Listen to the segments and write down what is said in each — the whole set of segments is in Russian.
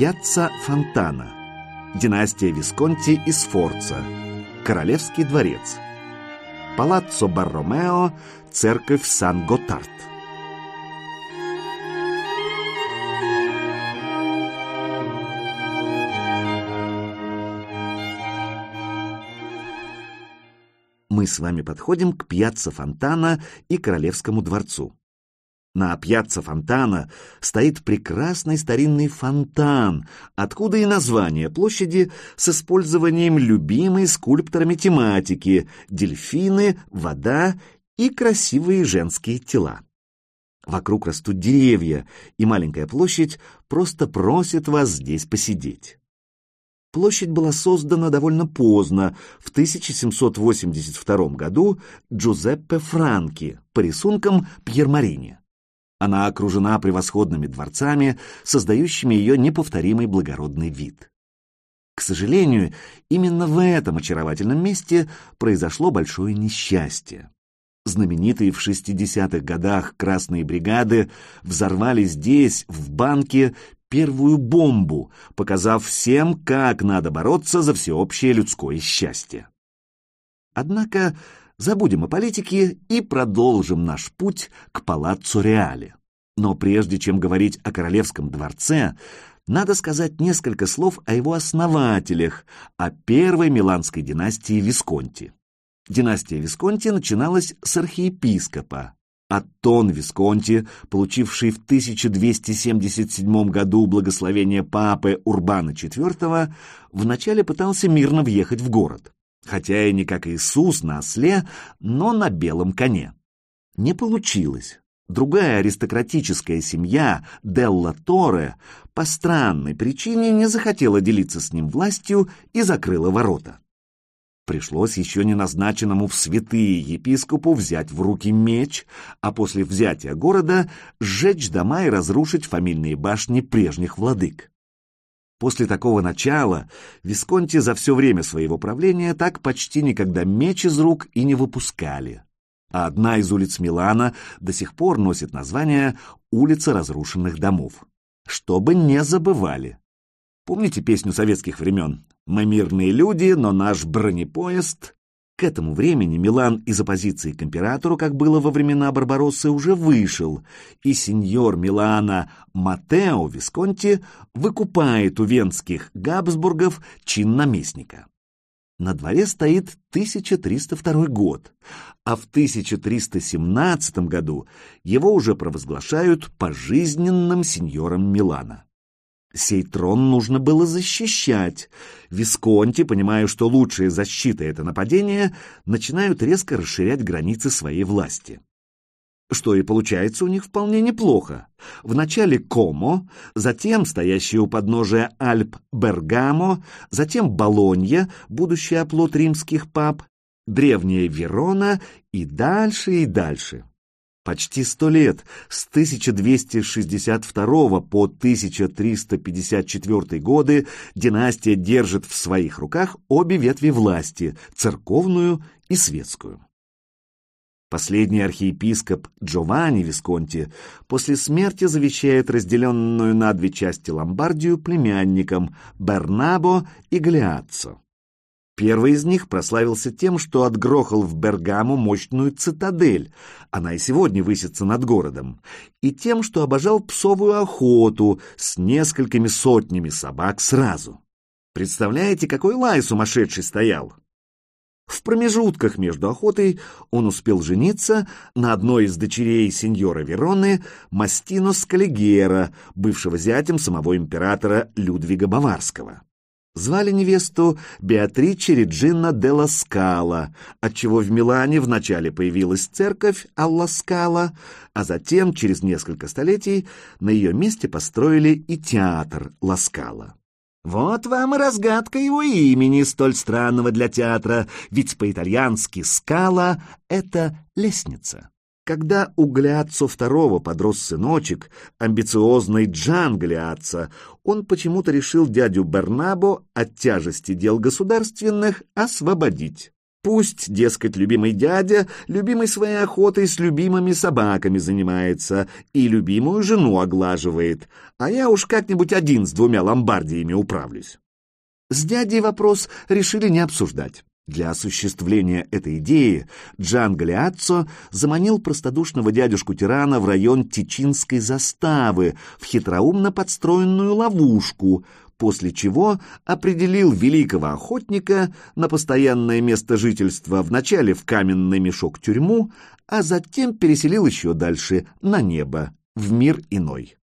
Пьяцца Фонтана, династия Висконти и Сфорца, Королевский дворец, Палаццо Барромео, церковь Сан-Готард. Мы с вами подходим к Пьяцца Фонтана и Королевскому дворцу. На пьяцца Фонтана стоит прекрасный старинный фонтан, откуда и название площади с использованием любимой скульпторами тематики – дельфины, вода и красивые женские тела. Вокруг растут деревья, и маленькая площадь просто просит вас здесь посидеть. Площадь была создана довольно поздно, в 1782 году Джузеппе Франки по рисункам Пьер Марини. Она окружена превосходными дворцами, создающими ее неповторимый благородный вид. К сожалению, именно в этом очаровательном месте произошло большое несчастье. Знаменитые в 60-х годах красные бригады взорвали здесь, в банке, первую бомбу, показав всем, как надо бороться за всеобщее людское счастье. Однако Забудем о политике и продолжим наш путь к палаццо Реале. Но прежде чем говорить о королевском дворце, надо сказать несколько слов о его основателях, о первой миланской династии Висконти. Династия Висконти начиналась с архиепископа. Аттон Висконти, получивший в 1277 году благословение папы Урбана IV, вначале пытался мирно въехать в город хотя и не как Иисус на осле, но на белом коне. Не получилось. Другая аристократическая семья, Делла Торе, по странной причине не захотела делиться с ним властью и закрыла ворота. Пришлось еще не назначенному в святые епископу взять в руки меч, а после взятия города сжечь дома и разрушить фамильные башни прежних владык. После такого начала Висконти за все время своего правления так почти никогда меч из рук и не выпускали. А одна из улиц Милана до сих пор носит название «Улица разрушенных домов». Чтобы не забывали. Помните песню советских времен? «Мы мирные люди, но наш бронепоезд...» К этому времени Милан из оппозиции к императору, как было во времена Барбароссы, уже вышел, и сеньор Милана Матео Висконти выкупает у венских Габсбургов чин наместника. На дворе стоит 1302 год, а в 1317 году его уже провозглашают пожизненным сеньором Милана. Сей трон нужно было защищать. Висконти, понимая, что лучшая защита — это нападение, начинают резко расширять границы своей власти. Что и получается у них вполне неплохо. Вначале Комо, затем стоящий у подножия Альп Бергамо, затем Болонья, будущий оплот римских пап, древняя Верона и дальше и дальше. Почти сто лет, с 1262 по 1354 годы, династия держит в своих руках обе ветви власти – церковную и светскую. Последний архиепископ Джованни Висконти после смерти завещает разделенную на две части Ломбардию племянникам Бернабо и Галиаццо. Первый из них прославился тем, что отгрохал в Бергамо мощную цитадель, она и сегодня высится над городом, и тем, что обожал псовую охоту с несколькими сотнями собак сразу. Представляете, какой лай сумасшедший стоял? В промежутках между охотой он успел жениться на одной из дочерей сеньора Вероны Мастино Скалигера, бывшего зятем самого императора Людвига Баварского. Звали невесту Беатриче Реджина де ла Скала, отчего в Милане вначале появилась церковь Алла Скала, а затем, через несколько столетий, на ее месте построили и театр Ла Скала. Вот вам и разгадка его имени, столь странного для театра, ведь по-итальянски «скала» — это лестница. Когда у Гляццо второго подрос сыночек, амбициозный Джан Гляццо, он почему-то решил дядю Бернабо от тяжести дел государственных освободить. Пусть, дескать, любимый дядя, любимой своей охотой с любимыми собаками занимается и любимую жену оглаживает, а я уж как-нибудь один с двумя ломбардиями управлюсь. С дядей вопрос решили не обсуждать. Для осуществления этой идеи Джан Галиаццо заманил простодушного дядюшку-тирана в район Тичинской заставы, в хитроумно подстроенную ловушку, после чего определил великого охотника на постоянное место жительства вначале в каменный мешок тюрьму, а затем переселил еще дальше, на небо, в мир иной.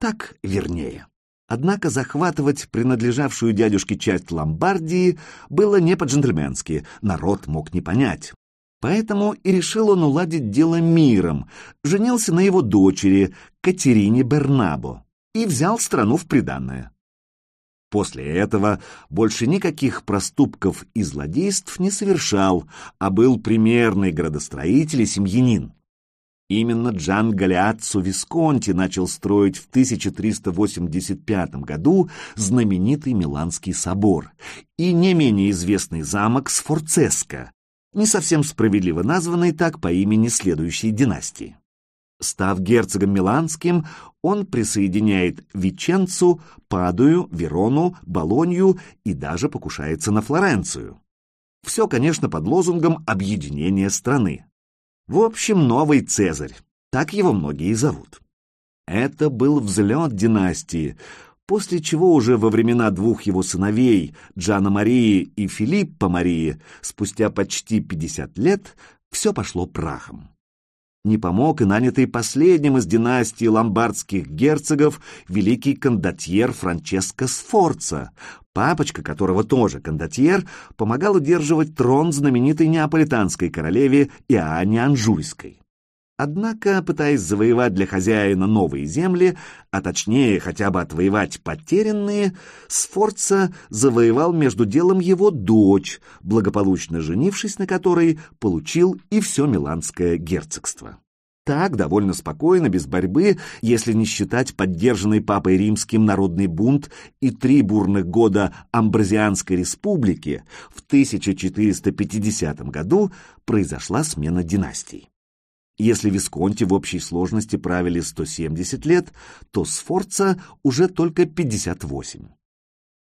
Так вернее. Однако захватывать принадлежавшую дядюшке часть Ломбардии было не по-джентльменски, народ мог не понять. Поэтому и решил он уладить дело миром, женился на его дочери, Катерине Бернабо, и взял страну в приданное. После этого больше никаких проступков и злодейств не совершал, а был примерный градостроитель и семьянин. Именно Джан Галиаццо Висконти начал строить в 1385 году знаменитый Миланский собор и не менее известный замок Сфорцеско, не совсем справедливо названный так по имени следующей династии. Став герцогом Миланским, он присоединяет Веченцу, Падую, Верону, Болонью и даже покушается на Флоренцию. Все, конечно, под лозунгом объединения страны. В общем, новый Цезарь, так его многие зовут. Это был взлет династии, после чего уже во времена двух его сыновей, Джана Марии и Филиппа Марии, спустя почти 50 лет, все пошло прахом. Не помог и нанятый последним из династии ломбардских герцогов великий кондотьер Франческо Сфорца, папочка которого тоже кондотьер, помогал удерживать трон знаменитой неаполитанской королеве Иоанне Анжуйской. Однако, пытаясь завоевать для хозяина новые земли, а точнее хотя бы отвоевать потерянные, Сфорца завоевал между делом его дочь, благополучно женившись на которой, получил и все миланское герцогство. Так, довольно спокойно, без борьбы, если не считать поддержанный папой римским народный бунт и три бурных года Амбразианской республики, в 1450 году произошла смена династий. Если Висконти в общей сложности правили 170 лет, то Сфорца уже только 58.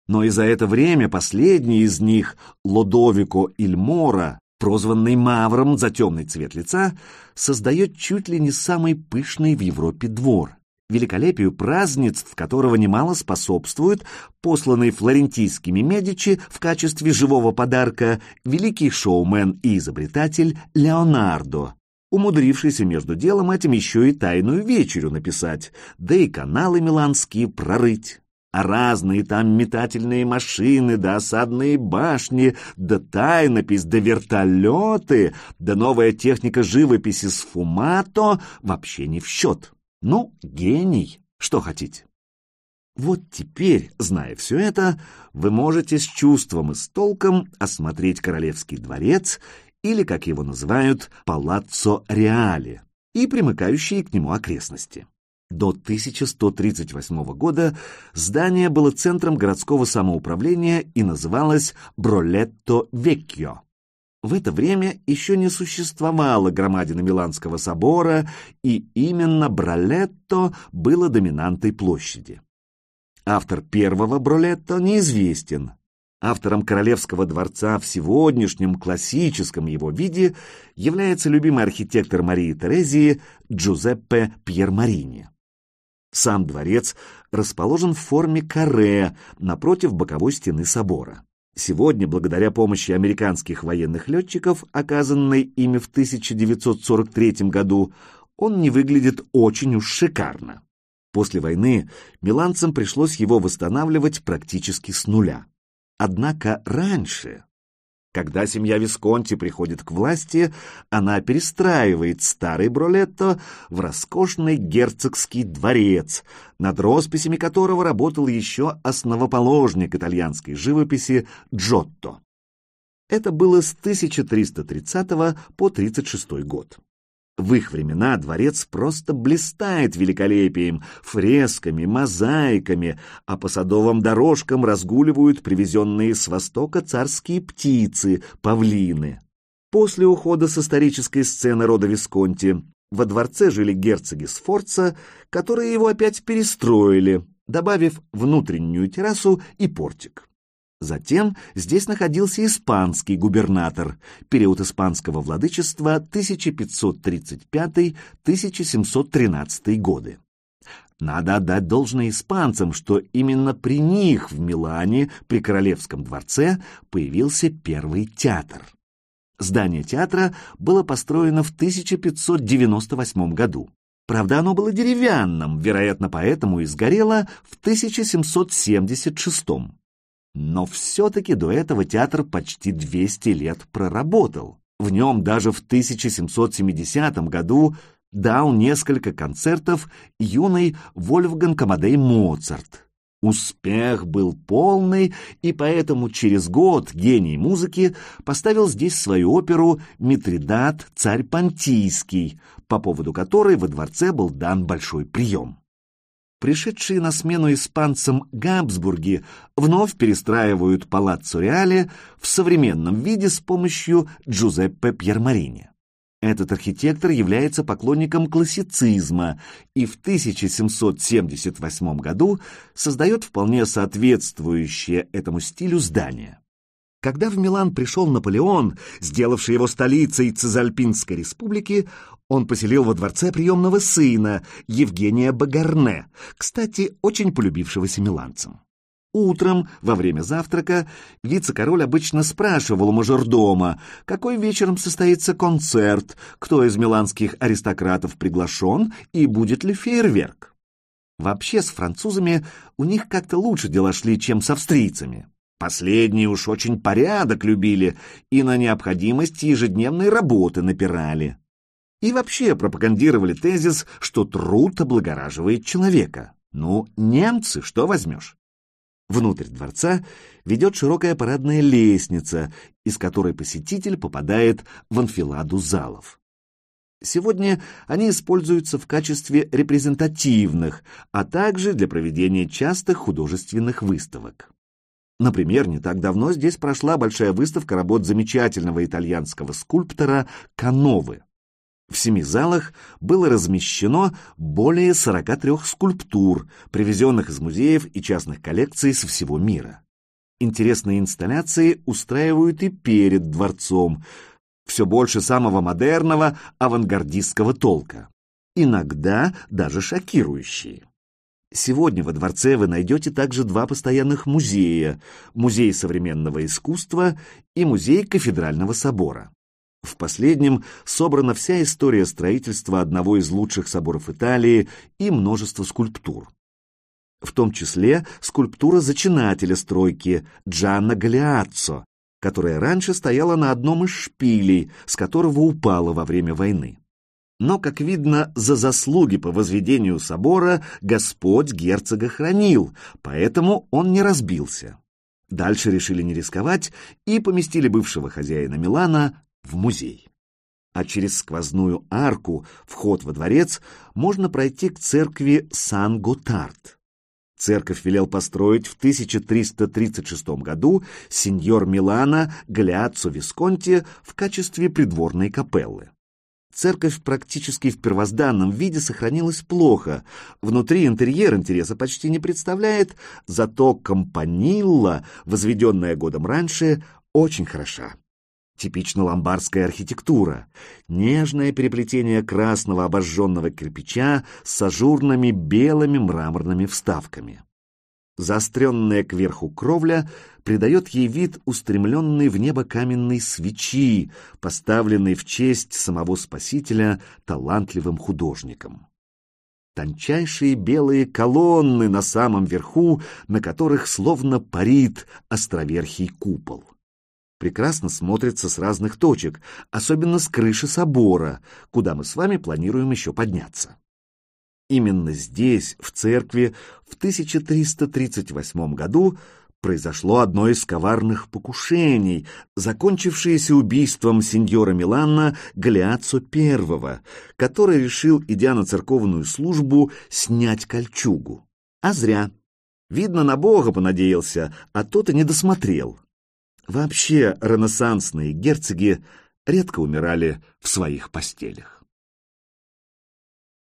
Но и за это время последний из них, Лодовико Ильмора, прозванный Мавром за темный цвет лица, создает чуть ли не самый пышный в Европе двор, великолепию празднеств которого немало способствует посланный флорентийскими Медичи в качестве живого подарка великий шоумен и изобретатель Леонардо, умудрившийся между делом этим еще и тайную вечерю написать, да и каналы миланские прорыть. А разные там метательные машины, да осадные башни, да тайнопись, да вертолеты, да новая техника живописи с фумато вообще не в счет. Ну, гений, что хотите. Вот теперь, зная все это, вы можете с чувством и с толком осмотреть королевский дворец или, как его называют, Палаццо Реале и примыкающие к нему окрестности. До 1138 года здание было центром городского самоуправления и называлось Бролетто Веккио. В это время еще не существовало громадины Миланского собора, и именно Бролетто было доминантой площади. Автор первого Бролетто неизвестен, Автором Королевского дворца в сегодняшнем классическом его виде является любимый архитектор Марии Терезии Джузеппе Пьермарини. Сам дворец расположен в форме каре напротив боковой стены собора. Сегодня, благодаря помощи американских военных летчиков, оказанной ими в 1943 году, он не выглядит очень уж шикарно. После войны миланцам пришлось его восстанавливать практически с нуля. Однако раньше, когда семья Висконти приходит к власти, она перестраивает старый Бролетто в роскошный герцогский дворец, над росписями которого работал еще основоположник итальянской живописи Джотто. Это было с 1330 по 36 год. В их времена дворец просто блистает великолепием, фресками, мозаиками, а по садовым дорожкам разгуливают привезенные с востока царские птицы, павлины. После ухода с исторической сцены рода Висконти во дворце жили герцоги Сфорца, которые его опять перестроили, добавив внутреннюю террасу и портик. Затем здесь находился испанский губернатор, период испанского владычества 1535-1713 годы. Надо отдать должное испанцам, что именно при них в Милане, при Королевском дворце, появился первый театр. Здание театра было построено в 1598 году. Правда, оно было деревянным, вероятно, поэтому и сгорело в 1776 году. Но все-таки до этого театр почти 200 лет проработал. В нем даже в 1770 году дал несколько концертов юный Вольфганг Амадей Моцарт. Успех был полный, и поэтому через год гений музыки поставил здесь свою оперу «Митридат, царь Понтийский», по поводу которой во дворце был дан большой прием пришедшие на смену испанцам Габсбурги вновь перестраивают палаццо Реале в современном виде с помощью Джузеппе Пьермарини. Этот архитектор является поклонником классицизма и в 1778 году создает вполне соответствующее этому стилю здание. Когда в Милан пришел Наполеон, сделавший его столицей Цезальпинской республики, он поселил во дворце приемного сына Евгения Багарне, кстати, очень полюбившегося миланцам. Утром, во время завтрака, вице-король обычно спрашивал у мажордома, какой вечером состоится концерт, кто из миланских аристократов приглашен и будет ли фейерверк. Вообще с французами у них как-то лучше дела шли, чем с австрийцами. Последние уж очень порядок любили и на необходимость ежедневной работы напирали и вообще пропагандировали тезис, что труд облагораживает человека. Ну, немцы, что возьмешь? Внутрь дворца ведет широкая парадная лестница, из которой посетитель попадает в анфиладу залов. Сегодня они используются в качестве репрезентативных, а также для проведения частых художественных выставок. Например, не так давно здесь прошла большая выставка работ замечательного итальянского скульптора Кановы. В семи залах было размещено более 43 скульптур, привезенных из музеев и частных коллекций со всего мира. Интересные инсталляции устраивают и перед дворцом, все больше самого модерного авангардистского толка, иногда даже шокирующие. Сегодня во дворце вы найдете также два постоянных музея – Музей современного искусства и Музей кафедрального собора. В последнем собрана вся история строительства одного из лучших соборов Италии и множество скульптур. В том числе скульптура зачинателя стройки Джанна Галиаццо, которая раньше стояла на одном из шпилей, с которого упала во время войны. Но, как видно, за заслуги по возведению собора Господь герцога хранил, поэтому он не разбился. Дальше решили не рисковать и поместили бывшего хозяина Милана в музей. А через сквозную арку, вход во дворец, можно пройти к церкви Сан-Готард. Церковь велел построить в 1336 году сеньор Милана Галиаццо Висконти в качестве придворной капеллы. Церковь практически в первозданном виде сохранилась плохо. Внутри интерьер интереса почти не представляет, зато компанилла, возведенная годом раньше, очень хороша. Типично ломбардская архитектура. Нежное переплетение красного обожженного кирпича с ажурными белыми мраморными вставками. Заостренная кверху кровля придает ей вид устремленной в небо каменной свечи, поставленной в честь самого Спасителя талантливым художником. Тончайшие белые колонны на самом верху, на которых словно парит островерхий купол прекрасно смотрится с разных точек, особенно с крыши собора, куда мы с вами планируем еще подняться. Именно здесь, в церкви, в 1338 году произошло одно из коварных покушений, закончившееся убийством сеньора Милана Галиаццо I, который решил, идя на церковную службу, снять кольчугу. А зря. Видно, на Бога понадеялся, а тот и не досмотрел. Вообще, ренессансные герцоги редко умирали в своих постелях.